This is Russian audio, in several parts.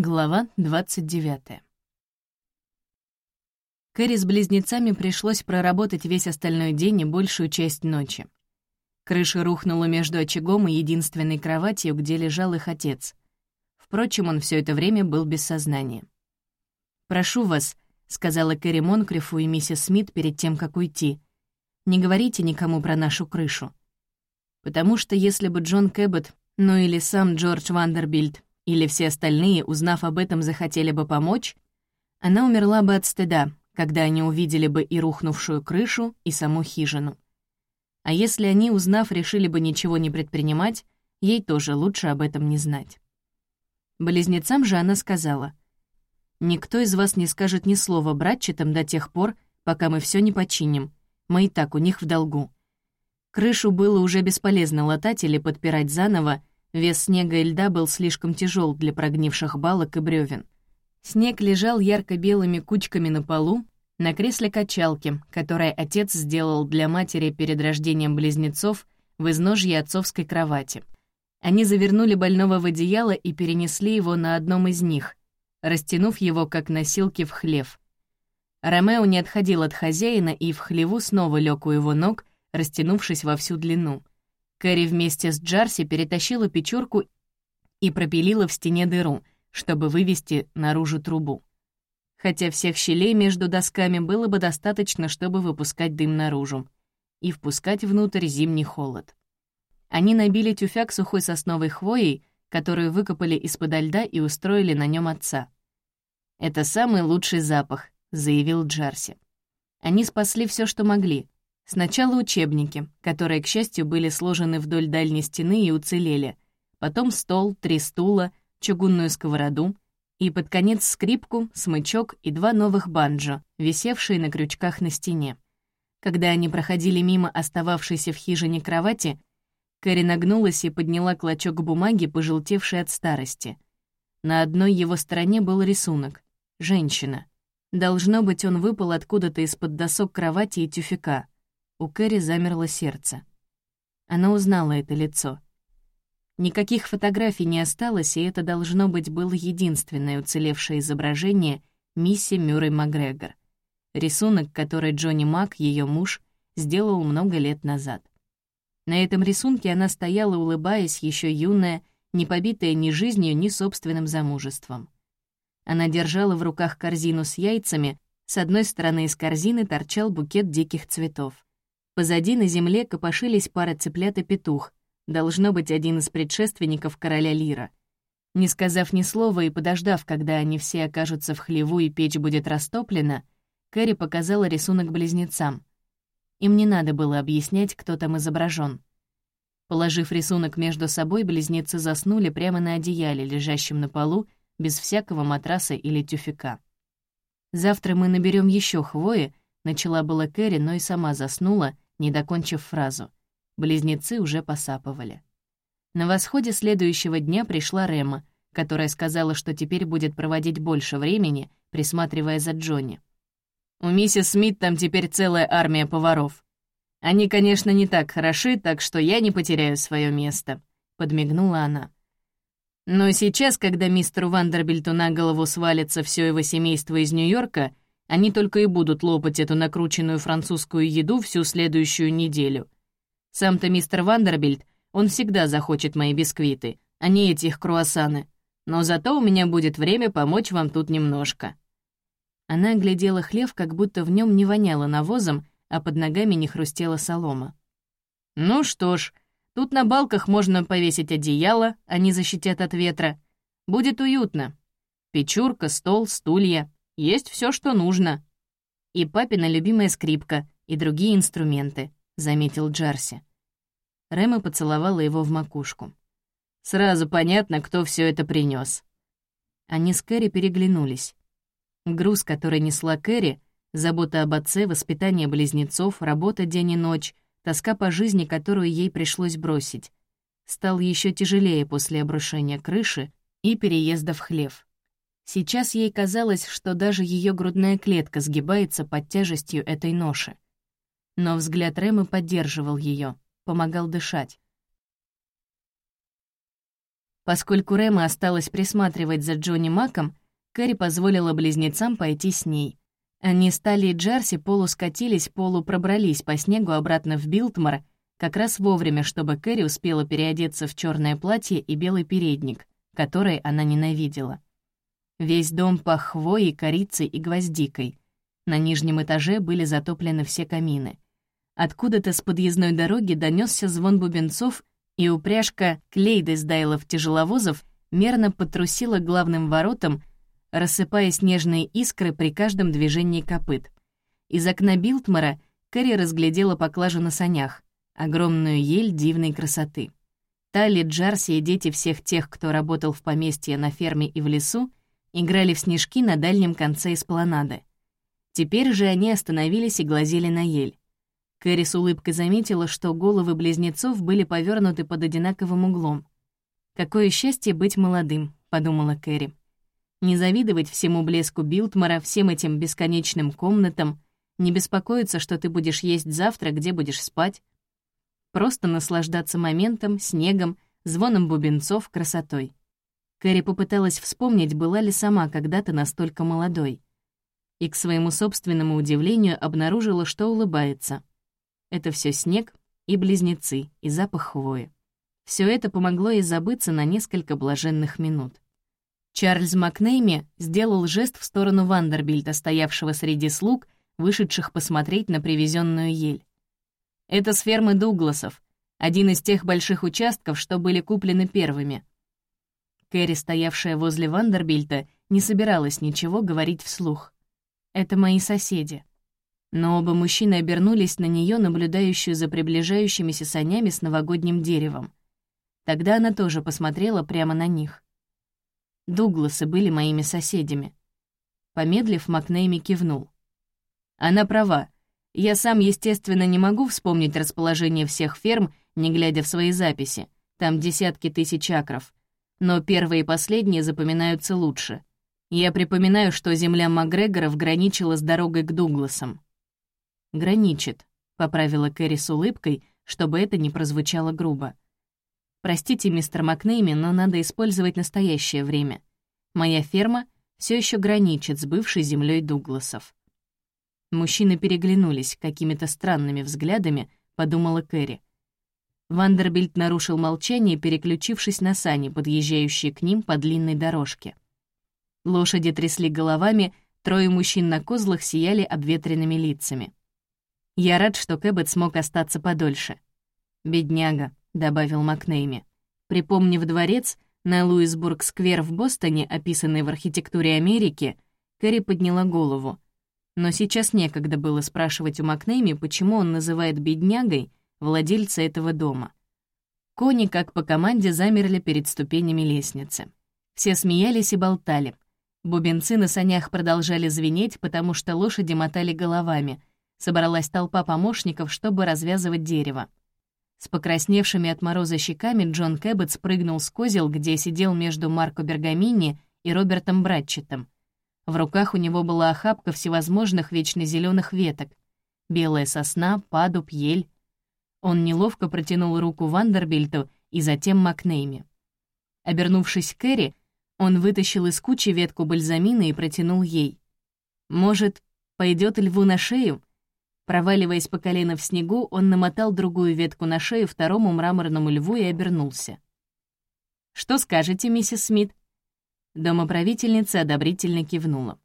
Глава 29. Кэрри с близнецами пришлось проработать весь остальной день и большую часть ночи. Крыша рухнула между очагом и единственной кроватью, где лежал их отец. Впрочем, он все это время был без сознания. «Прошу вас», — сказала Кэрри Монкрифу и миссис Смит перед тем, как уйти, «не говорите никому про нашу крышу. Потому что если бы Джон Кэббот, ну или сам Джордж Вандербильд, или все остальные, узнав об этом, захотели бы помочь, она умерла бы от стыда, когда они увидели бы и рухнувшую крышу, и саму хижину. А если они, узнав, решили бы ничего не предпринимать, ей тоже лучше об этом не знать. Близнецам же она сказала, «Никто из вас не скажет ни слова братчатам до тех пор, пока мы все не починим. Мы и так у них в долгу». Крышу было уже бесполезно латать или подпирать заново, Вес снега и льда был слишком тяжел для прогнивших балок и бревен. Снег лежал ярко-белыми кучками на полу, на кресле качалки, которое отец сделал для матери перед рождением близнецов в изножье отцовской кровати. Они завернули больного в одеяло и перенесли его на одном из них, растянув его как носилки в хлев. Ромео не отходил от хозяина и в хлеву снова лег у его ног, растянувшись во всю длину. Кэрри вместе с Джарси перетащила печурку и пропилила в стене дыру, чтобы вывести наружу трубу. Хотя всех щелей между досками было бы достаточно, чтобы выпускать дым наружу и впускать внутрь зимний холод. Они набили тюфяк сухой сосновой хвоей, которую выкопали из-под льда и устроили на нем отца. «Это самый лучший запах», — заявил Джарси. Они спасли все, что могли, Сначала учебники, которые, к счастью, были сложены вдоль дальней стены и уцелели. Потом стол, три стула, чугунную сковороду и под конец скрипку, смычок и два новых банджо, висевшие на крючках на стене. Когда они проходили мимо остававшейся в хижине кровати, Кэрри нагнулась и подняла клочок бумаги, пожелтевший от старости. На одной его стороне был рисунок — женщина. Должно быть, он выпал откуда-то из-под досок кровати и тюфяка — у Кэрри замерло сердце. Она узнала это лицо. Никаких фотографий не осталось, и это, должно быть, было единственное уцелевшее изображение мисси Мюррей Макгрегор. Рисунок, который Джонни Мак, ее муж, сделал много лет назад. На этом рисунке она стояла, улыбаясь, еще юная, не побитая ни жизнью, ни собственным замужеством. Она держала в руках корзину с яйцами, с одной стороны из корзины торчал букет диких цветов. Позади на земле копошились пара цыплят и петух, должно быть один из предшественников короля Лира. Не сказав ни слова и подождав, когда они все окажутся в хлеву и печь будет растоплена, Кэрри показала рисунок близнецам. Им не надо было объяснять, кто там изображен. Положив рисунок между собой, близнецы заснули прямо на одеяле, лежащем на полу, без всякого матраса или тюфяка. «Завтра мы наберем еще хвои», — начала была Кэрри, но и сама заснула, не докончив фразу. Близнецы уже посапывали. На восходе следующего дня пришла Рема, которая сказала, что теперь будет проводить больше времени, присматривая за Джонни. «У миссис Смит там теперь целая армия поваров. Они, конечно, не так хороши, так что я не потеряю свое место», — подмигнула она. Но сейчас, когда мистеру Вандербильту на голову свалится все его семейство из Нью-Йорка, они только и будут лопать эту накрученную французскую еду всю следующую неделю. Сам-то мистер Вандербильд, он всегда захочет мои бисквиты, а не эти их круассаны. Но зато у меня будет время помочь вам тут немножко». Она глядела хлев, как будто в нем не воняло навозом, а под ногами не хрустела солома. «Ну что ж, тут на балках можно повесить одеяло, они защитят от ветра. Будет уютно. Печурка, стол, стулья. Есть все, что нужно. И папина любимая скрипка, и другие инструменты», — заметил Джарси. Рэма поцеловала его в макушку. «Сразу понятно, кто все это принес. Они с Кэрри переглянулись. Груз, который несла Кэрри, забота об отце, воспитание близнецов, работа день и ночь, тоска по жизни, которую ей пришлось бросить, стал еще тяжелее после обрушения крыши и переезда в хлев. Сейчас ей казалось, что даже ее грудная клетка сгибается под тяжестью этой ноши. Но взгляд Рэмы поддерживал ее, помогал дышать. Поскольку Рэма осталась присматривать за Джонни Маком, Кэрри позволила близнецам пойти с ней. Они стали и Джерси полускатились, полупробрались по снегу обратно в Билтмор, как раз вовремя, чтобы Кэрри успела переодеться в черное платье и белый передник, который она ненавидела. Весь дом пах хвоей, корицей и гвоздикой. На нижнем этаже были затоплены все камины. Откуда-то с подъездной дороги донесся звон бубенцов, и упряжка Клейдесдайлов тяжеловозов мерно потрусила главным воротам, рассыпая снежные искры при каждом движении копыт. Из окна Билтмара Кэрри разглядела поклажу на санях, огромную ель дивной красоты. Талли, Джарси и дети всех тех, кто работал в поместье на ферме и в лесу, играли в снежки на дальнем конце эспланады. Теперь же они остановились и глазели на ель. Кэрри с улыбкой заметила, что головы близнецов были повернуты под одинаковым углом. «Какое счастье быть молодым», — подумала Кэрри. Не завидовать всему блеску Билтмара, всем этим бесконечным комнатам, не беспокоиться, что ты будешь есть завтра, где будешь спать. Просто наслаждаться моментом, снегом, звоном бубенцов, красотой. Кэрри попыталась вспомнить, была ли сама когда-то настолько молодой. И к своему собственному удивлению обнаружила, что улыбается. Это все снег и близнецы, и запах хвои. Все это помогло ей забыться на несколько блаженных минут. Чарльз Макнейми сделал жест в сторону Вандербильта, стоявшего среди слуг, вышедших посмотреть на привезенную ель. «Это с фермы Дугласов, один из тех больших участков, что были куплены первыми». Кэрри, стоявшая возле Вандербильта, не собиралась ничего говорить вслух. «Это мои соседи». Но оба мужчины обернулись на нее, наблюдающую за приближающимися санями с новогодним деревом. Тогда она тоже посмотрела прямо на них. Дугласы были моими соседями. Помедлив, Макнейми кивнул. Она права. Я сам, естественно, не могу вспомнить расположение всех ферм, не глядя в свои записи. Там десятки тысяч акров. Но первые и последние запоминаются лучше. Я припоминаю, что земля Макгрегоров граничила с дорогой к Дугласам. «Граничит», — поправила Кэрри с улыбкой, чтобы это не прозвучало грубо. Простите, мистер Макнейми, но надо использовать настоящее время. Моя ферма все еще граничит с бывшей землей Дугласов. Мужчины переглянулись какими-то странными взглядами, подумала Кэрри. Вандербильд нарушил молчание, переключившись на сани, подъезжающие к ним по длинной дорожке. Лошади трясли головами, трое мужчин на козлах сияли обветренными лицами. Я рад, что Кэббет смог остаться подольше. «Бедняга», — добавил Макнейми. Припомнив дворец, на Луисбург-сквер в Бостоне, описанный в архитектуре Америки, Кэрри подняла голову. Но сейчас некогда было спрашивать у Макнейми, почему он называет беднягой владельца этого дома. Кони, как по команде, замерли перед ступенями лестницы. Все смеялись и болтали. Бубенцы на санях продолжали звенеть, потому что лошади мотали головами. Собралась толпа помощников, чтобы развязывать дерево. С покрасневшими от мороза щеками Джон Кэббет спрыгнул с козел, где сидел между Марко Бергамини и Робертом Братчетом. В руках у него была охапка всевозможных вечно веток. Белая сосна, падуб, ель. Он неловко протянул руку Вандербильту и затем Макнейме. Обернувшись к Кэрри, он вытащил из кучи ветку бальзамина и протянул ей. «Может, пойдет льву на шею?» Проваливаясь по колено в снегу, он намотал другую ветку на шею второму мраморному льву и обернулся. «Что скажете, миссис Смит?» Домоправительница одобрительно кивнула.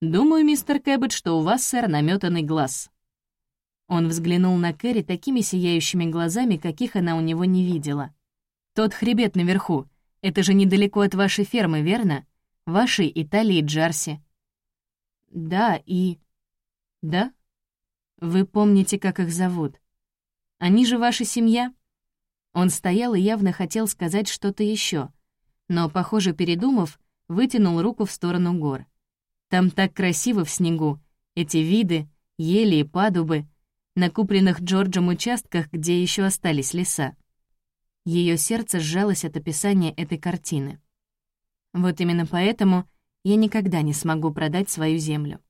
«Думаю, мистер Кэббет, что у вас, сэр, наметанный глаз». Он взглянул на Кэрри такими сияющими глазами, каких она у него не видела. «Тот хребет наверху. Это же недалеко от вашей фермы, верно? Вашей Италии Джарси». «Да, и...» «Да?» Вы помните, как их зовут? Они же ваша семья?» Он стоял и явно хотел сказать что-то еще, но, похоже, передумав, вытянул руку в сторону гор. «Там так красиво в снегу, эти виды, ели и падубы, на купленных Джорджем участках, где еще остались леса». Ее сердце сжалось от описания этой картины. Вот именно поэтому я никогда не смогу продать свою землю.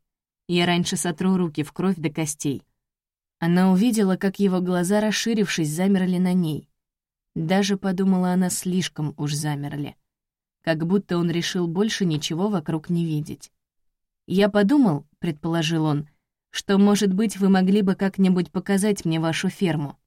Я раньше сотру руки в кровь до костей. Она увидела, как его глаза, расширившись, замерли на ней. Даже, подумала она, слишком уж замерли. Как будто он решил больше ничего вокруг не видеть. «Я подумал», — предположил он, «что, может быть, вы могли бы как-нибудь показать мне вашу ферму.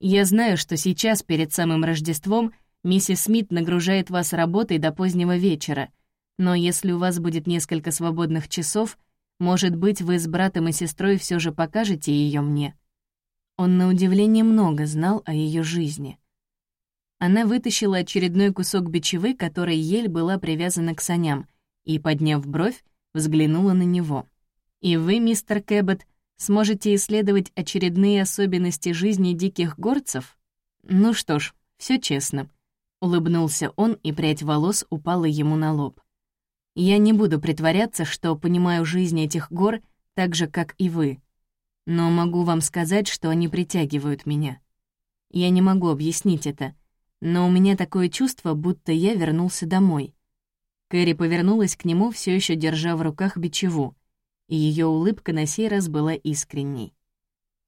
Я знаю, что сейчас, перед самым Рождеством, миссис Смит нагружает вас работой до позднего вечера, но если у вас будет несколько свободных часов, может быть, вы с братом и сестрой все же покажете ее мне». Он на удивление много знал о ее жизни. Она вытащила очередной кусок бичевы, которой ель была привязана к саням, и, подняв бровь, взглянула на него. «И вы, мистер Кэббет, сможете исследовать очередные особенности жизни диких горцев? Ну что ж, все честно». Улыбнулся он, и прядь волос упала ему на лоб. «Я не буду притворяться, что понимаю жизнь этих гор так же, как и вы но могу вам сказать, что они притягивают меня. Я не могу объяснить это, но у меня такое чувство, будто я вернулся домой. Кэрри повернулась к нему, все еще держа в руках бичеву, и ее улыбка на сей раз была искренней.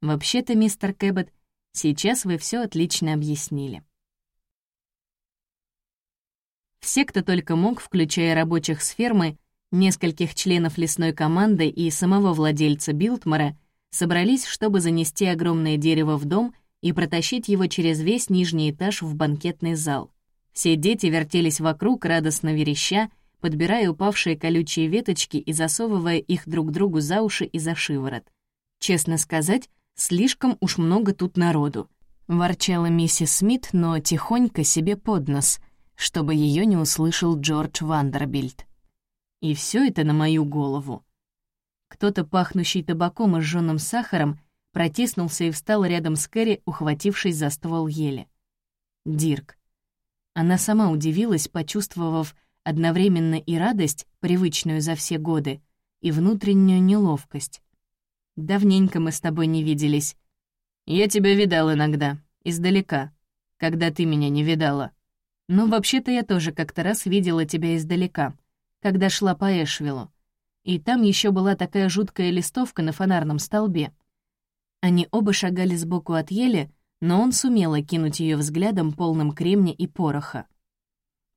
«Вообще-то, мистер Кэббет, сейчас вы все отлично объяснили». Все, кто только мог, включая рабочих с фермы, нескольких членов лесной команды и самого владельца Билтмара, собрались, чтобы занести огромное дерево в дом и протащить его через весь нижний этаж в банкетный зал. Все дети вертелись вокруг, радостно вереща, подбирая упавшие колючие веточки и засовывая их друг другу за уши и за шиворот. Честно сказать, слишком уж много тут народу. Ворчала миссис Смит, но тихонько себе под нос, чтобы ее не услышал Джордж Вандербильд. И все это на мою голову. Кто-то, пахнущий табаком и сжёным сахаром, протиснулся и встал рядом с Кэрри, ухватившись за ствол ели. Дирк. Она сама удивилась, почувствовав одновременно и радость, привычную за все годы, и внутреннюю неловкость. «Давненько мы с тобой не виделись. Я тебя видал иногда, издалека, когда ты меня не видала. Но вообще-то я тоже как-то раз видела тебя издалека, когда шла по Эшвиллу и там еще была такая жуткая листовка на фонарном столбе. Они оба шагали сбоку от ели, но он сумел окинуть ее взглядом, полным кремня и пороха.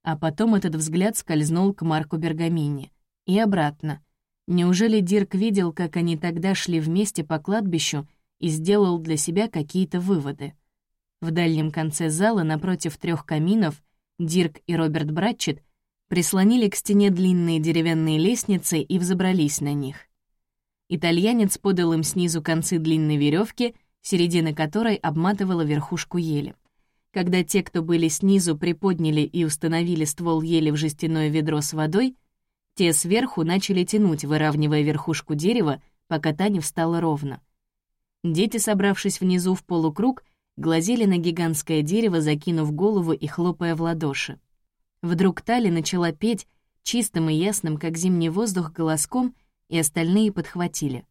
А потом этот взгляд скользнул к Марку Бергамини. И обратно. Неужели Дирк видел, как они тогда шли вместе по кладбищу и сделал для себя какие-то выводы? В дальнем конце зала, напротив трех каминов, Дирк и Роберт Братчет прислонили к стене длинные деревянные лестницы и взобрались на них. Итальянец подал им снизу концы длинной веревки, середина которой обматывала верхушку ели. Когда те, кто были снизу, приподняли и установили ствол ели в жестяное ведро с водой, те сверху начали тянуть, выравнивая верхушку дерева, пока та не встала ровно. Дети, собравшись внизу в полукруг, глазели на гигантское дерево, закинув голову и хлопая в ладоши. Вдруг Тали начала петь чистым и ясным, как зимний воздух, голоском, и остальные подхватили.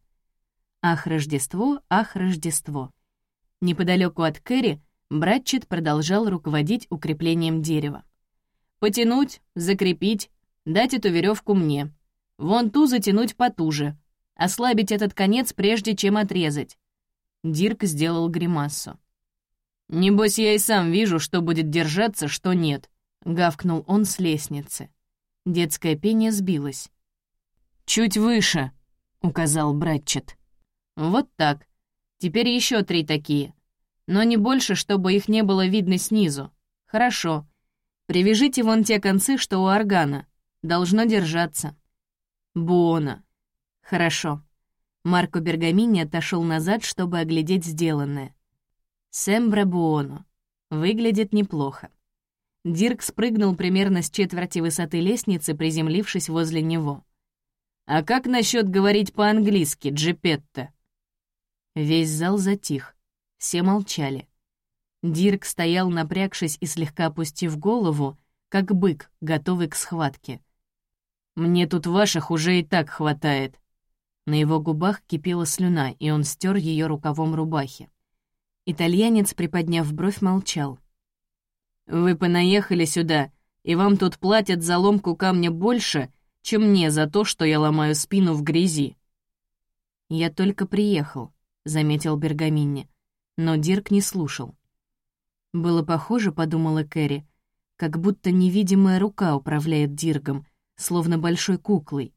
«Ах, Рождество! Ах, Рождество!» Неподалеку от Кэрри Братчет продолжал руководить укреплением дерева. «Потянуть, закрепить, дать эту веревку мне. Вон ту затянуть потуже. Ослабить этот конец, прежде чем отрезать». Дирк сделал гримасу. «Небось, я и сам вижу, что будет держаться, что нет», — гавкнул он с лестницы. Детское пение сбилось. «Чуть выше», — указал Братчет. «Вот так. Теперь еще три такие. Но не больше, чтобы их не было видно снизу. Хорошо. Привяжите вон те концы, что у органа. Должно держаться». «Буона». «Хорошо». Марко Бергамини отошел назад, чтобы оглядеть сделанное. «Сембра Буоно». Выглядит неплохо. Дирк спрыгнул примерно с четверти высоты лестницы, приземлившись возле него. «А как насчет говорить по-английски, Джипетто?» Весь зал затих. Все молчали. Дирк стоял, напрягшись и слегка опустив голову, как бык, готовый к схватке. «Мне тут ваших уже и так хватает». На его губах кипела слюна, и он стер ее рукавом рубахи. Итальянец, приподняв бровь, молчал. Вы понаехали сюда, и вам тут платят за ломку камня больше, чем мне за то, что я ломаю спину в грязи». «Я только приехал», — заметил Бергаминни, но Дирк не слушал. Было похоже, подумала Кэрри, как будто невидимая рука управляет Диргом, словно большой куклой,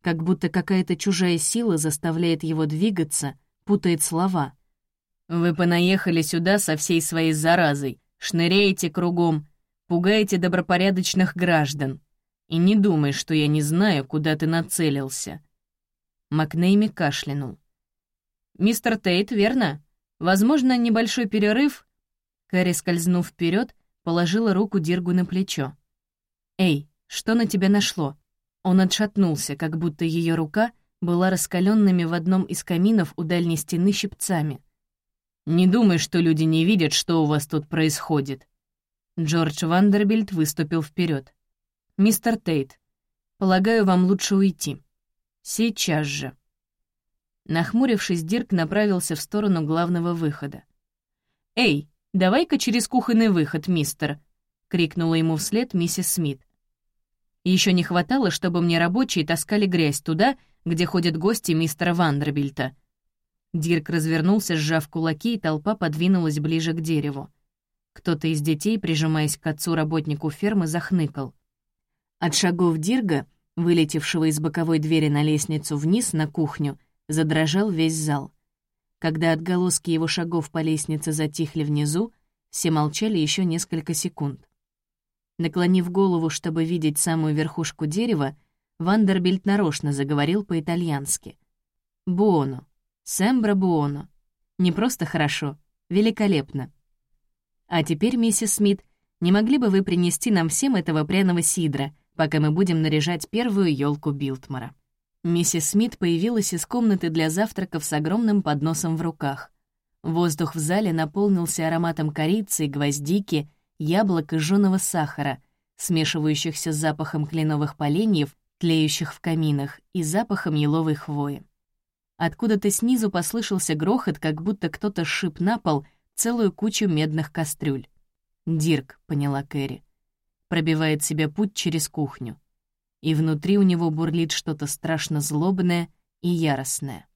как будто какая-то чужая сила заставляет его двигаться, путает слова. «Вы понаехали сюда со всей своей заразой, шныряете кругом, пугаете добропорядочных граждан. И не думай, что я не знаю, куда ты нацелился». Макнейми кашлянул. «Мистер Тейт, верно? Возможно, небольшой перерыв?» Кэрри, скользнув вперед, положила руку Диргу на плечо. «Эй, что на тебя нашло?» Он отшатнулся, как будто ее рука была раскаленными в одном из каминов у дальней стены щипцами. «Не думай, что люди не видят, что у вас тут происходит». Джордж Вандербильд выступил вперед. «Мистер Тейт, полагаю, вам лучше уйти. Сейчас же». Нахмурившись, Дирк направился в сторону главного выхода. «Эй, давай-ка через кухонный выход, мистер!» — крикнула ему вслед миссис Смит. Еще не хватало, чтобы мне рабочие таскали грязь туда, где ходят гости мистера Вандербильта. Дирк развернулся, сжав кулаки, и толпа подвинулась ближе к дереву. Кто-то из детей, прижимаясь к отцу-работнику фермы, захныкал. От шагов Дирга, вылетевшего из боковой двери на лестницу вниз на кухню, задрожал весь зал. Когда отголоски его шагов по лестнице затихли внизу, все молчали еще несколько секунд. Наклонив голову, чтобы видеть самую верхушку дерева, Вандербильт нарочно заговорил по-итальянски. «Буоно. Сэмбра буоно. Не просто хорошо, великолепно. А теперь, миссис Смит, не могли бы вы принести нам всем этого пряного сидра, пока мы будем наряжать первую елку Билтмора?» Миссис Смит появилась из комнаты для завтраков с огромным подносом в руках. Воздух в зале наполнился ароматом корицы, гвоздики — яблок и жжёного сахара, смешивающихся с запахом кленовых поленьев, тлеющих в каминах, и запахом еловой хвои. Откуда-то снизу послышался грохот, как будто кто-то сшиб на пол целую кучу медных кастрюль. «Дирк», — поняла Кэрри, пробивает себе путь через кухню. И внутри у него бурлит что-то страшно злобное и яростное.